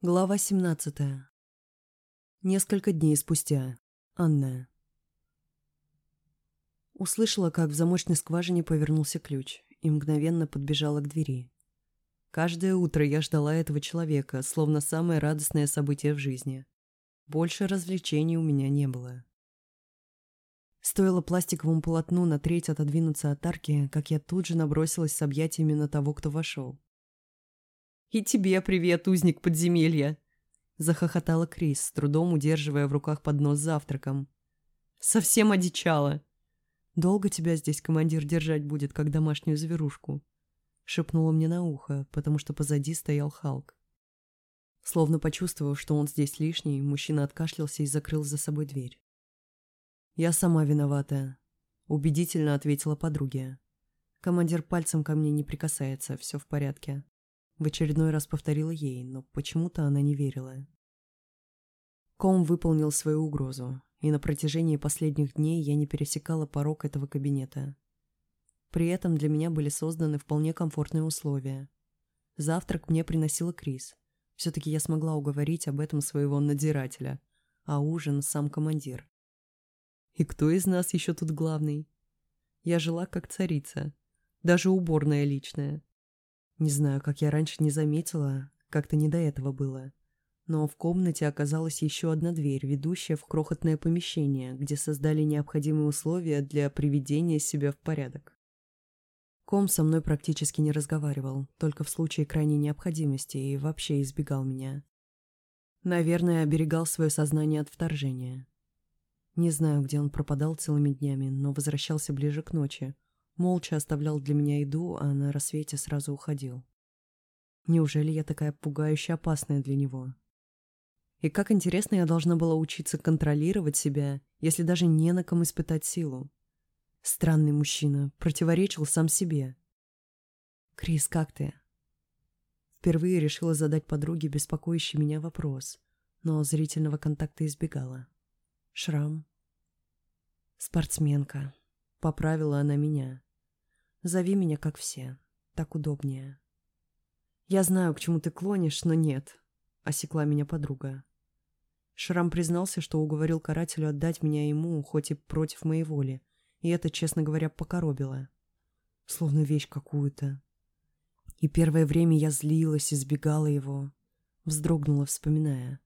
Глава 17. Несколько дней спустя. Анна. Услышала, как в замочной скважине повернулся ключ, и мгновенно подбежала к двери. Каждое утро я ждала этого человека, словно самое радостное событие в жизни. Больше развлечений у меня не было. Стоило пластиковому полотну на треть отодвинуться от арки, как я тут же набросилась с объятиями на того, кто вошел. «И тебе привет, узник подземелья!» Захохотала Крис, с трудом удерживая в руках поднос с завтраком. «Совсем одичала!» «Долго тебя здесь командир держать будет, как домашнюю зверушку?» Шепнула мне на ухо, потому что позади стоял Халк. Словно почувствовав, что он здесь лишний, мужчина откашлялся и закрыл за собой дверь. «Я сама виновата», — убедительно ответила подруге. «Командир пальцем ко мне не прикасается, все в порядке». В очередной раз повторила ей, но почему-то она не верила. Ком выполнил свою угрозу, и на протяжении последних дней я не пересекала порог этого кабинета. При этом для меня были созданы вполне комфортные условия. Завтрак мне приносила Крис. Все-таки я смогла уговорить об этом своего надзирателя, а ужин — сам командир. И кто из нас еще тут главный? Я жила как царица, даже уборная личная. Не знаю, как я раньше не заметила, как-то не до этого было. Но в комнате оказалась еще одна дверь, ведущая в крохотное помещение, где создали необходимые условия для приведения себя в порядок. Ком со мной практически не разговаривал, только в случае крайней необходимости и вообще избегал меня. Наверное, оберегал свое сознание от вторжения. Не знаю, где он пропадал целыми днями, но возвращался ближе к ночи, Молча оставлял для меня еду, а на рассвете сразу уходил. Неужели я такая пугающе опасная для него? И как интересно я должна была учиться контролировать себя, если даже не на ком испытать силу. Странный мужчина, противоречил сам себе. «Крис, как ты?» Впервые решила задать подруге беспокоящий меня вопрос, но зрительного контакта избегала. Шрам. Спортсменка. Поправила она меня. Зови меня, как все. Так удобнее. Я знаю, к чему ты клонишь, но нет. Осекла меня подруга. Шрам признался, что уговорил карателю отдать меня ему, хоть и против моей воли. И это, честно говоря, покоробило. Словно вещь какую-то. И первое время я злилась, избегала его. Вздрогнула, вспоминая.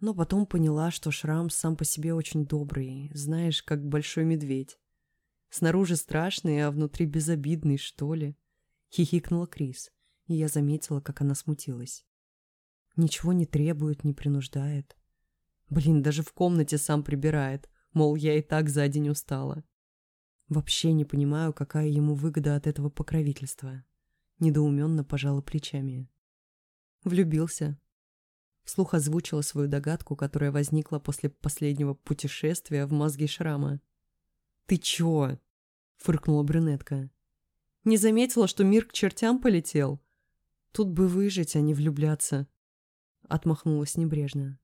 Но потом поняла, что Шрам сам по себе очень добрый, знаешь, как большой медведь. Снаружи страшный, а внутри безобидный, что ли. Хихикнула Крис, и я заметила, как она смутилась. Ничего не требует, не принуждает. Блин, даже в комнате сам прибирает, мол, я и так за день устала. Вообще не понимаю, какая ему выгода от этого покровительства. Недоуменно пожала плечами. Влюбился. Вслух озвучила свою догадку, которая возникла после последнего путешествия в мозги Шрама. «Ты чё?» — фыркнула брюнетка. «Не заметила, что мир к чертям полетел? Тут бы выжить, а не влюбляться». Отмахнулась небрежно.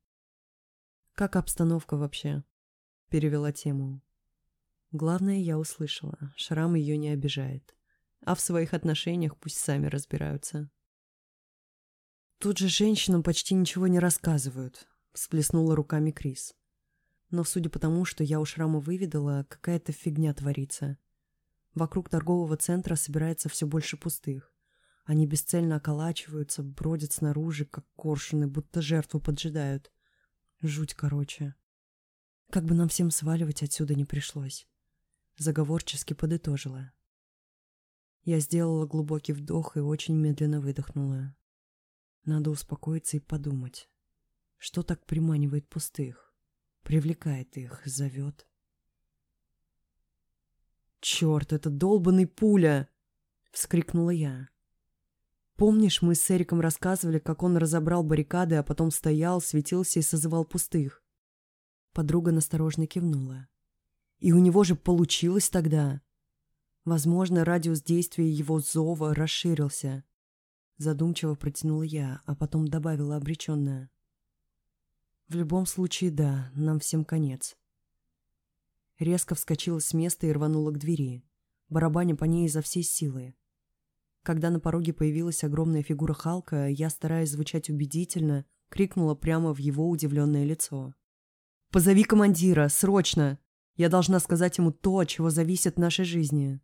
«Как обстановка вообще?» — перевела тему. Главное, я услышала. Шрам ее не обижает. А в своих отношениях пусть сами разбираются. Тут же женщинам почти ничего не рассказывают, всплеснула руками Крис но судя по тому, что я у шрама выведала, какая-то фигня творится. Вокруг торгового центра собирается все больше пустых. Они бесцельно околачиваются, бродят снаружи, как коршуны, будто жертву поджидают. Жуть, короче. Как бы нам всем сваливать отсюда не пришлось. Заговорчески подытожила. Я сделала глубокий вдох и очень медленно выдохнула. Надо успокоиться и подумать. Что так приманивает пустых? Привлекает их, зовет. «Черт, это долбанный пуля!» — вскрикнула я. Помнишь, мы с Эриком рассказывали, как он разобрал баррикады, а потом стоял, светился и созывал пустых? Подруга насторожно кивнула. И у него же получилось тогда. Возможно, радиус действия его зова расширился. Задумчиво протянула я, а потом добавила обреченная. В любом случае, да, нам всем конец. Резко вскочила с места и рванула к двери, барабаня по ней изо всей силы. Когда на пороге появилась огромная фигура Халка, я, стараясь звучать убедительно, крикнула прямо в его удивленное лицо. «Позови командира, срочно! Я должна сказать ему то, от чего зависит нашей жизни!»